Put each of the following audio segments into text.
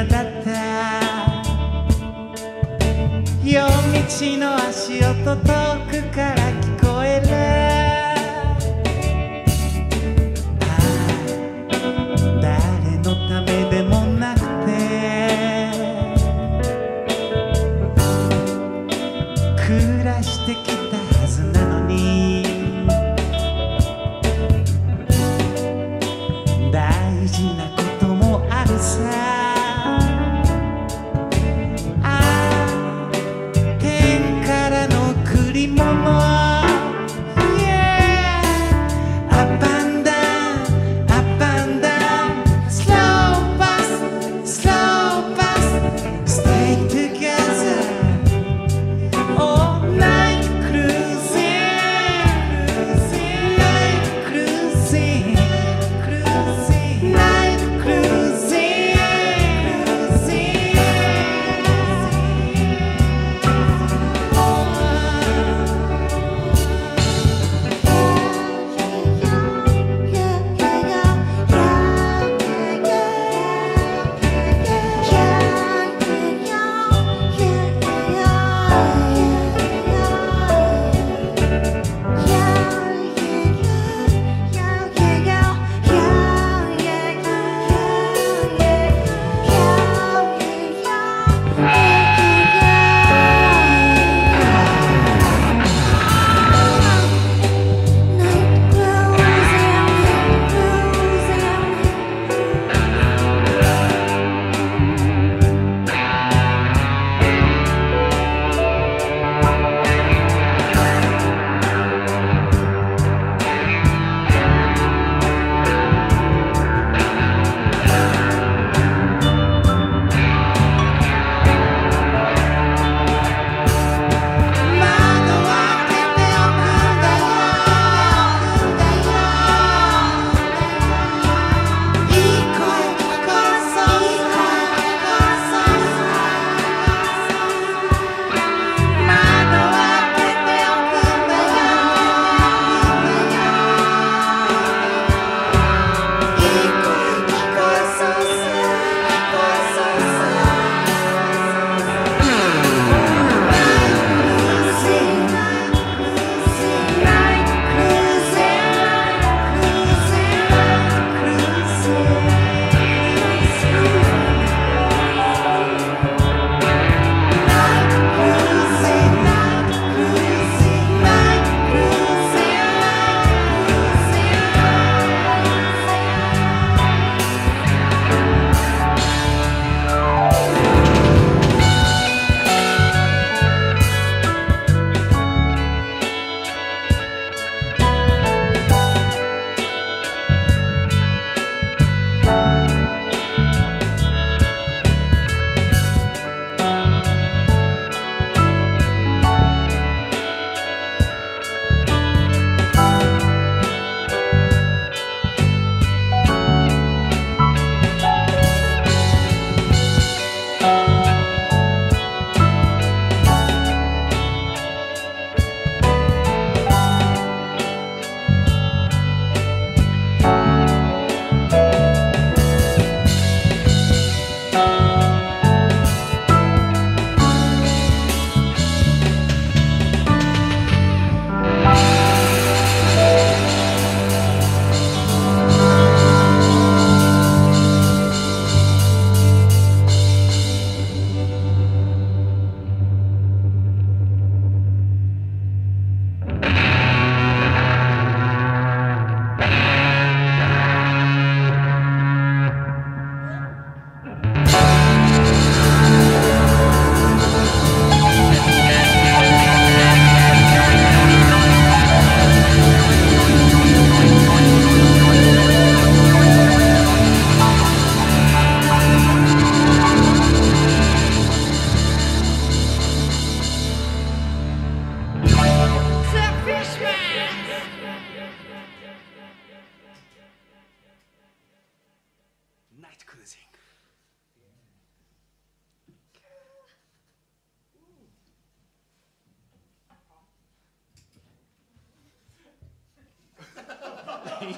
嫌だった。夜道の足音と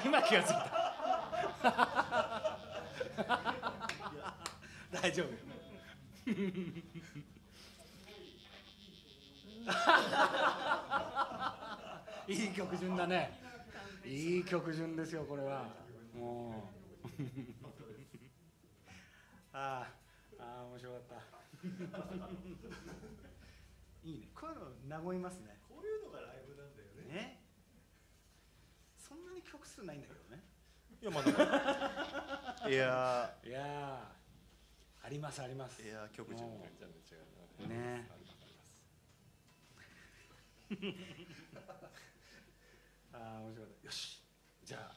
今気がついた。大丈夫。よいい曲順だね。いい曲順ですよこれは。もう。ああああ面白かった。いいね。こういうの和みますね。こういうのがライブなんだよねね曲数ないんだけどね。いやまだいや。いやーありますあります。いや曲順もう全然違うな。ね。ああ面白かった。よし。じゃあ。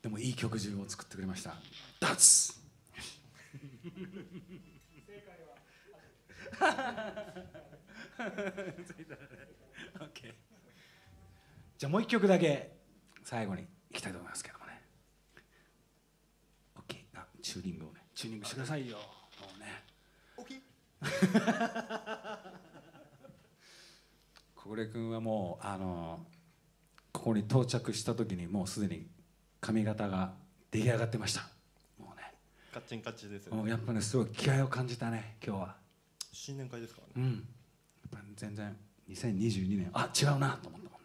でもいい曲順を作ってくれました。ダッツオッケーじゃあもう一曲だけ最後にいきたいと思いますけどもね。オッケーあチューニングをね。チューニングしてくださいよ。もうね。大きい小暮君はもうあのここに到着した時にもうすでに髪型が出来上がってました。もうね。カッチンカッチですよね。もうやっぱねすごい気合を感じたね今日は。新年会ですからね。うん。やっぱ全然2022年。あ違うなと思ったもん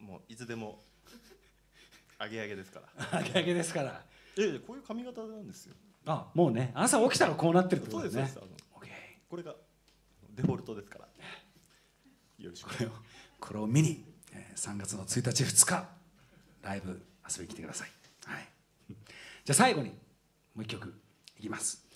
もういつでもアゲアゲですから。あげあげですから。ええこういう髪型なんですよ。あもうね朝起きたらこうなってるってこそうとですすねでそうです。あのオッケーこれがデフォルトですから。よろしくこれをこれを見に、えー3月の1日2日ライブ遊びに来てください、はい、じゃあ最後にもう一曲いきます